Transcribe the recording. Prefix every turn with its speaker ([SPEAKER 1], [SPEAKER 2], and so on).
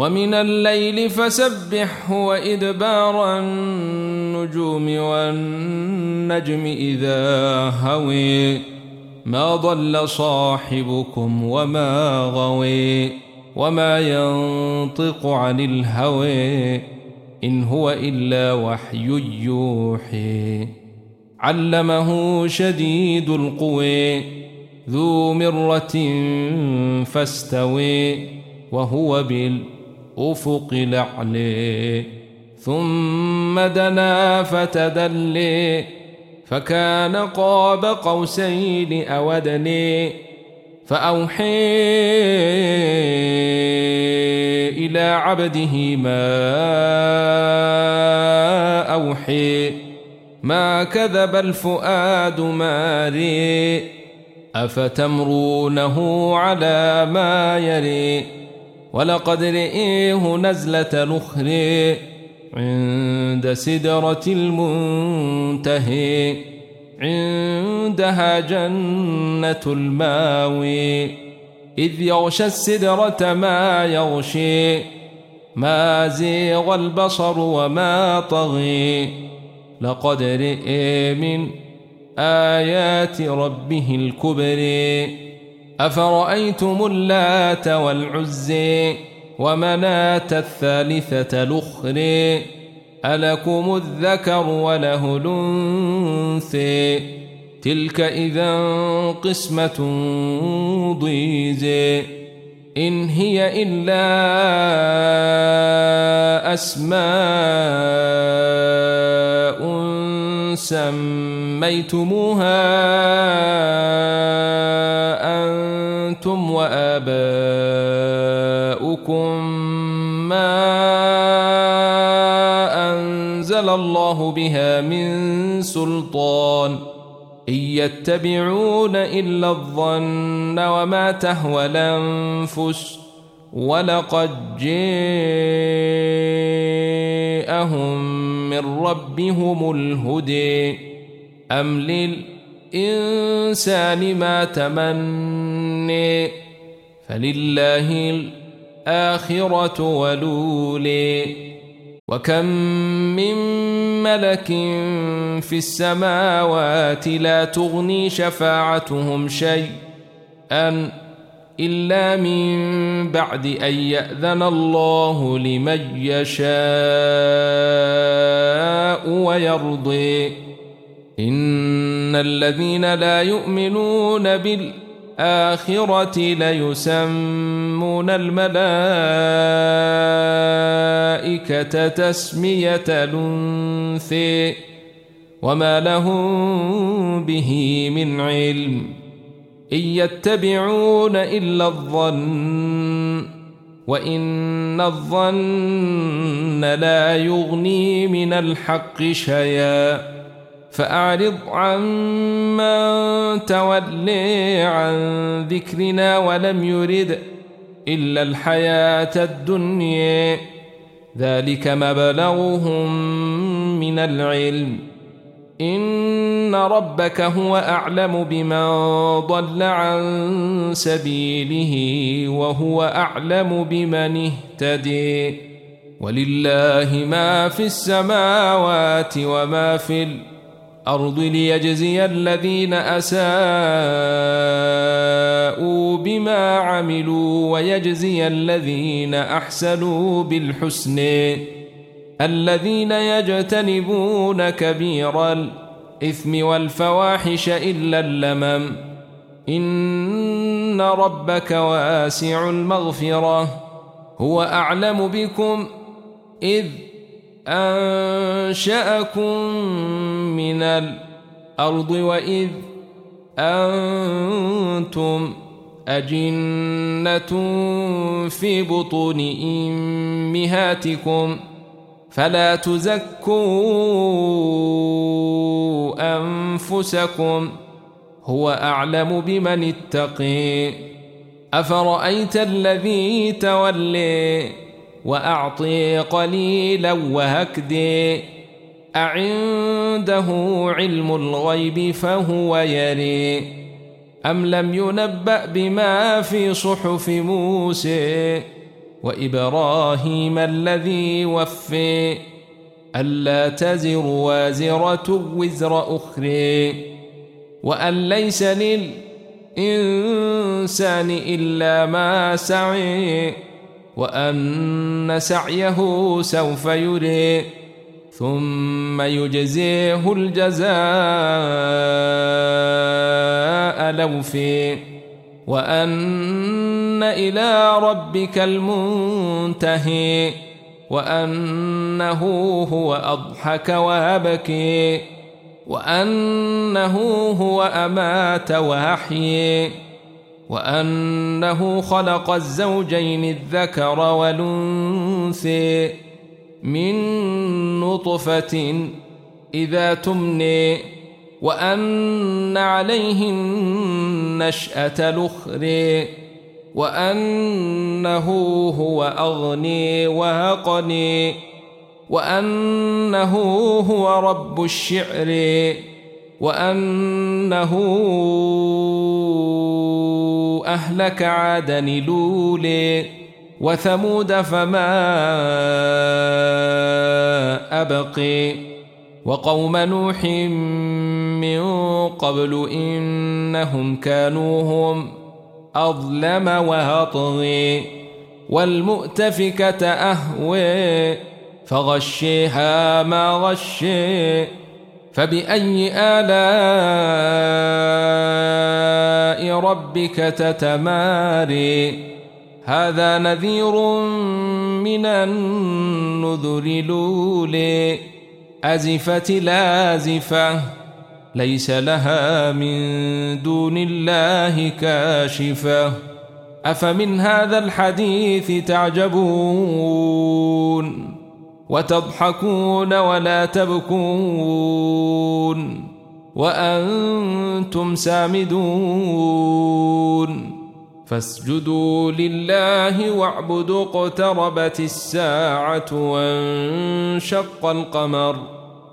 [SPEAKER 1] ومن الليل فسبحه وإدبار النجوم والنجم إذا هوي ما ضل صاحبكم وما غوي وما ينطق عن الهوي إن هو إلا وحي يوحي علمه شديد القوي ذو مرة فاستوي وهو بالأرض أفق لعلي ثم دنا فتدلي فكان قاب قوسين أودني فأوحي إلى عبده ما أوحي ما كذب الفؤاد ماري أفتمرونه على ما يري ولقد رئيه نزلة نخر عند سدرة المنتهي عندها جنة الماوي إذ يغشى السدرة ما يغشي ما زيغ البصر وما طغي لقد رئي من آيات ربه الكبري أفرأيتم اللات والعزي ومناة الثالثة الأخرى ألكم الذكر وله الأنثى تلك إذا قسمة ضيزي إن هي إلا أسماء سميتموها أنتم وآباؤكم ما أنزل الله بها من سلطان إن يتبعون إلا الظن وما تهوى الأنفس ولقد جاءهم من ربهم الهدي أم للإنسان ما تمنى فلله الآخرة ولولي وكم من ملك في السماوات لا تغني شفاعتهم شيء أن إلا من بعد أن يأذن الله لمن يشاء ويرضي إن الذين لا يؤمنون بالأرض الآخرة ليسمون الملائكة تسمية الأنثي وما لهم به من علم إن يتبعون إلا الظن وإن الظن لا يغني من الحق شيئا فأعرض عن من تولي عن ذكرنا ولم يرد إلا الحياة الدنيا ذلك مبلغهم من العلم إن ربك هو أعلم بمن ضل عن سبيله وهو أعلم بمن اهتدي ولله ما في السماوات وما في الأرض الأرض ليجزي الذين أساءوا بما عملوا ويجزي الذين أحسنوا بالحسن الذين يجتنبون كبير الإثم والفواحش إلا اللمم إن ربك واسع المغفرة هو أعلم بكم إذ أنشأكم من الأرض وإذ أنتم أجنة في بطون إمهاتكم فلا تزكوا أنفسكم هو أعلم بمن اتقي أفرأيت الذي تولي وأعطي قليلا وهكدي أعنده علم الغيب فهو يري أم لم ينبأ بما في صحف موسى وإبراهيم الذي وفي ألا تزر وازرة وزر أخرى وأن ليس للإنسان إلا ما سعي وأن سعيه سوف يري ثم يجزيه الجزاء لوفي وأن إلى ربك المنتهي وأنه هو أضحك وأبكي وأنه هو أمات وأحيي وأنه خلق الزوجين الذكر والأنثى من نطفة إذا تمني وأن عليه النشأة الأخرى وأنه هو أغني وأقني وأنه هو رب الشعر وأنه أهلك عادا لولي وثمود فما أبقي وقوم نوح من قبل إنهم كانوا هم أظلم وهطغي والمؤتفكة أهوي فغشيها ما غشي فبأي آلاء ربك تتماري هذا نذير من النذر لولي أزفت الآزفة ليس لها من دون الله كاشفة أفمن هذا الحديث تعجبون وتضحكون ولا تبكون وأنتم سامدون فاسجدوا لله واعبدوا اقتربت الساعة وانشق القمر